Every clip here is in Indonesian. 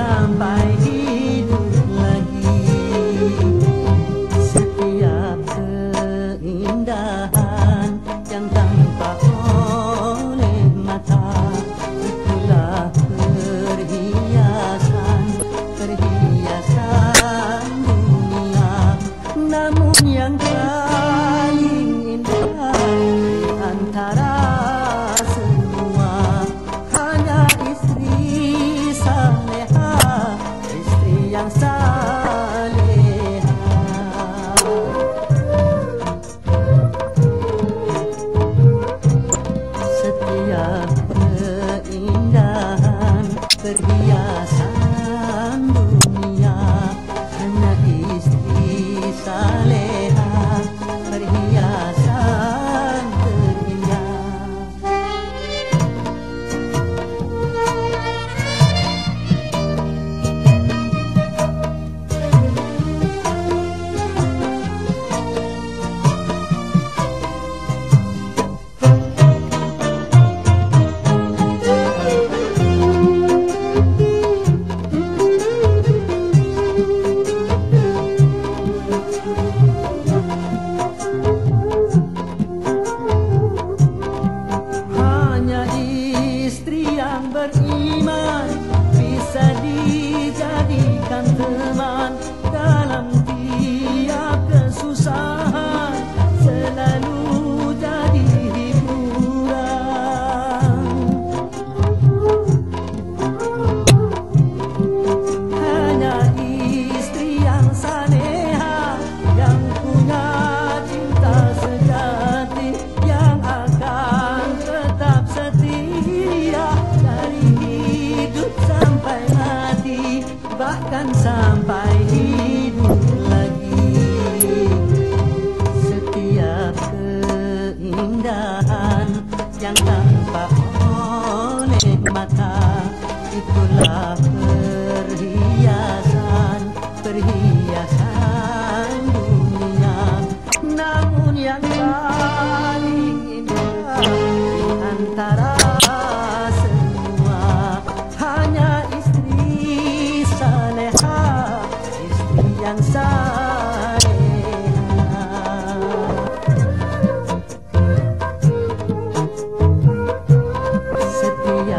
三百里路 that he. istri yang beriman bisa dijadikan teman. Yang tanpa oleh mata itulah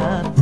got